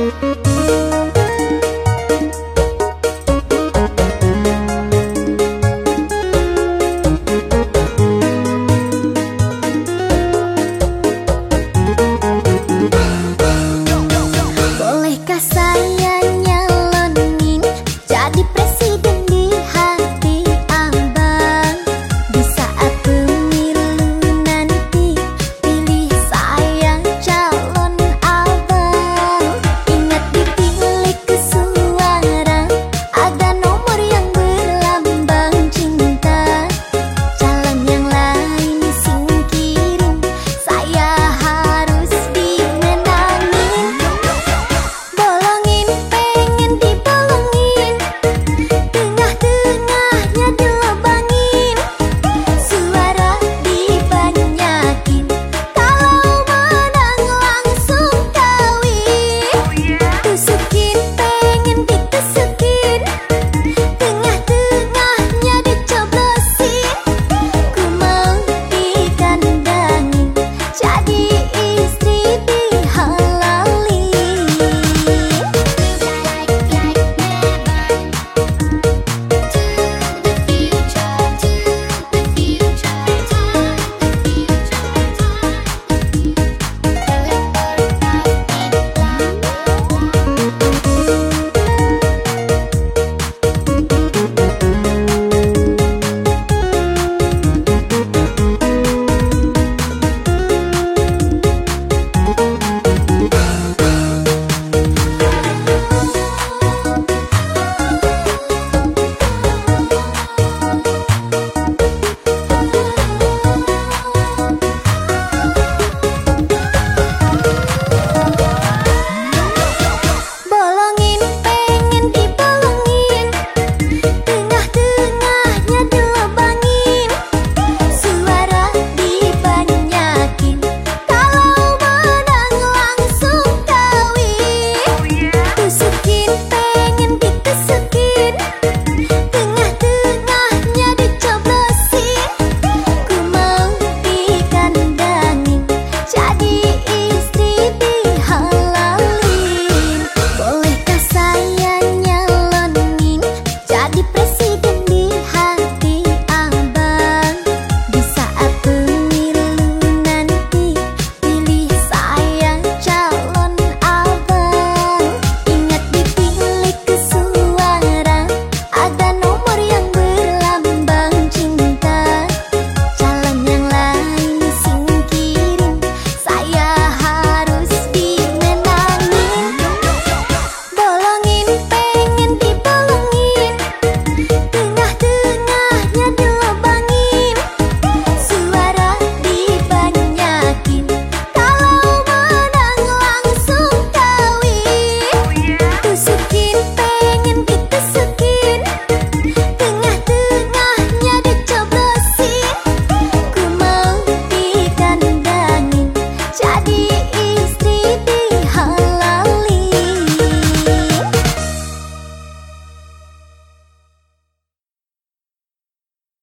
you.